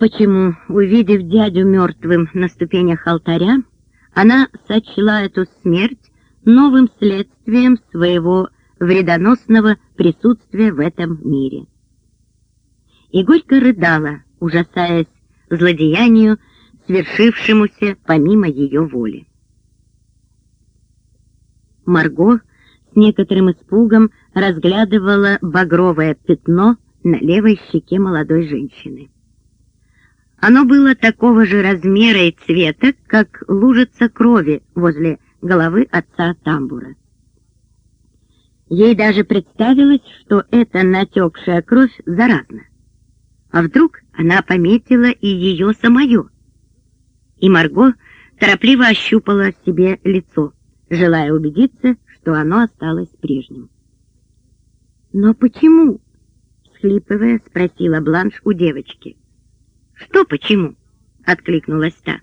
почему, увидев дядю мертвым на ступенях алтаря, она сочла эту смерть новым следствием своего вредоносного присутствия в этом мире. И горько рыдала, ужасаясь злодеянию, свершившемуся помимо ее воли. Марго с некоторым испугом разглядывала багровое пятно на левой щеке молодой женщины. Оно было такого же размера и цвета, как лужица крови возле головы отца тамбура. Ей даже представилось, что эта натекшая кровь заразна. А вдруг она пометила и ее самое? И Марго торопливо ощупала себе лицо, желая убедиться, что оно осталось прежним. «Но почему?» — схлипывая, спросила Бланш у девочки. «Что почему?» — откликнулась та.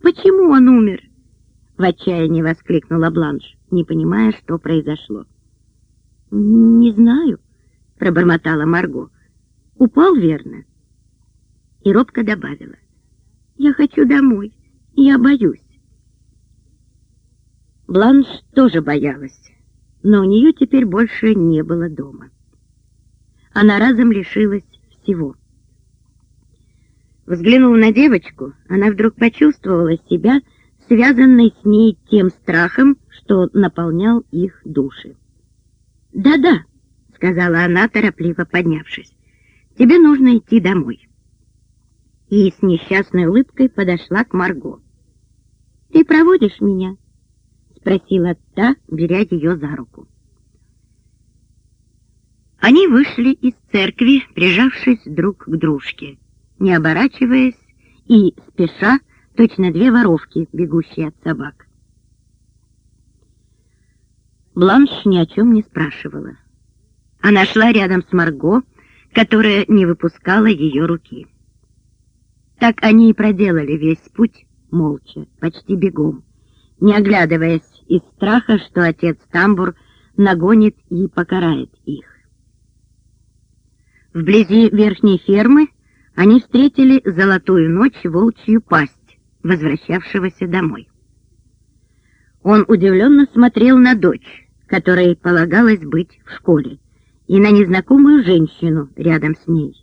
«Почему он умер?» — в отчаянии воскликнула Бланш, не понимая, что произошло. «Не знаю», — пробормотала Марго. «Упал, верно?» И робко добавила. «Я хочу домой. Я боюсь». Бланш тоже боялась, но у нее теперь больше не было дома. Она разом лишилась всего. Взглянув на девочку, она вдруг почувствовала себя связанной с ней тем страхом, что наполнял их души. «Да-да», — сказала она, торопливо поднявшись, — «тебе нужно идти домой». И с несчастной улыбкой подошла к Марго. «Ты проводишь меня?» спросила та, беря ее за руку. Они вышли из церкви, прижавшись друг к дружке, не оборачиваясь и спеша, точно две воровки, бегущие от собак. Бланш ни о чем не спрашивала. Она шла рядом с Марго, которая не выпускала ее руки. Так они и проделали весь путь молча, почти бегом, не оглядываясь из страха, что отец Тамбур нагонит и покарает их. Вблизи верхней фермы они встретили золотую ночь волчью пасть, возвращавшегося домой. Он удивленно смотрел на дочь, которой полагалось быть в школе, и на незнакомую женщину рядом с ней.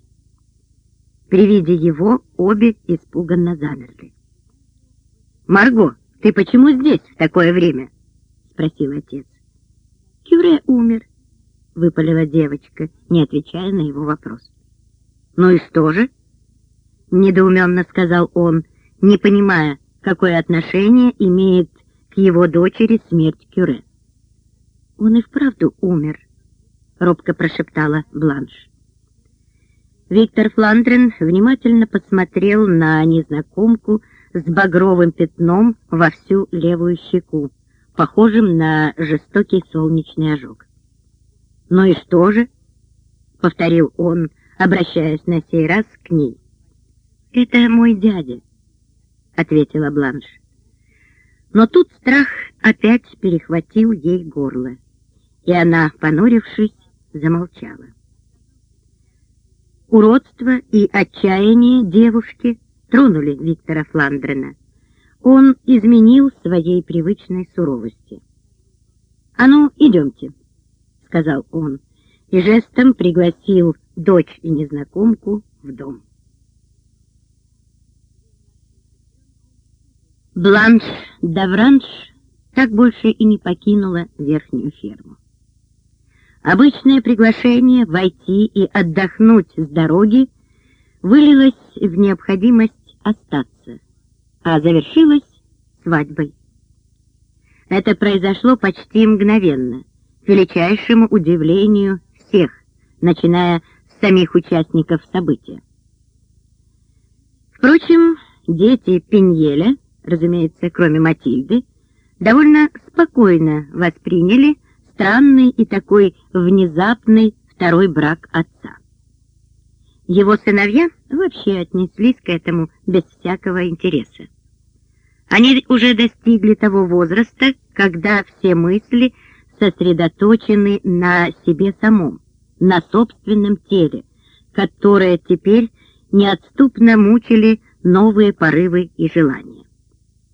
При виде его обе испуганно замерли. «Марго, ты почему здесь в такое время?» спросил отец. Кюре умер, выпалила девочка, не отвечая на его вопрос. Ну и что же? Недоуменно сказал он, не понимая, какое отношение имеет к его дочери смерть Кюре. Он и вправду умер, робко прошептала Бланш. Виктор Фландрен внимательно посмотрел на незнакомку с багровым пятном во всю левую щеку похожим на жестокий солнечный ожог. «Ну и что же?» — повторил он, обращаясь на сей раз к ней. «Это мой дядя», — ответила Бланш. Но тут страх опять перехватил ей горло, и она, понурившись, замолчала. Уродство и отчаяние девушки тронули Виктора Фландрена он изменил своей привычной суровости. «А ну, идемте», — сказал он, и жестом пригласил дочь и незнакомку в дом. Бланш Давранш так больше и не покинула верхнюю ферму. Обычное приглашение войти и отдохнуть с дороги вылилось в необходимость остаться а завершилась свадьбой. Это произошло почти мгновенно, к величайшему удивлению всех, начиная с самих участников события. Впрочем, дети Пеньеля, разумеется, кроме Матильды, довольно спокойно восприняли странный и такой внезапный второй брак отца. Его сыновья вообще отнеслись к этому без всякого интереса. Они уже достигли того возраста, когда все мысли сосредоточены на себе самом, на собственном теле, которое теперь неотступно мучили новые порывы и желания.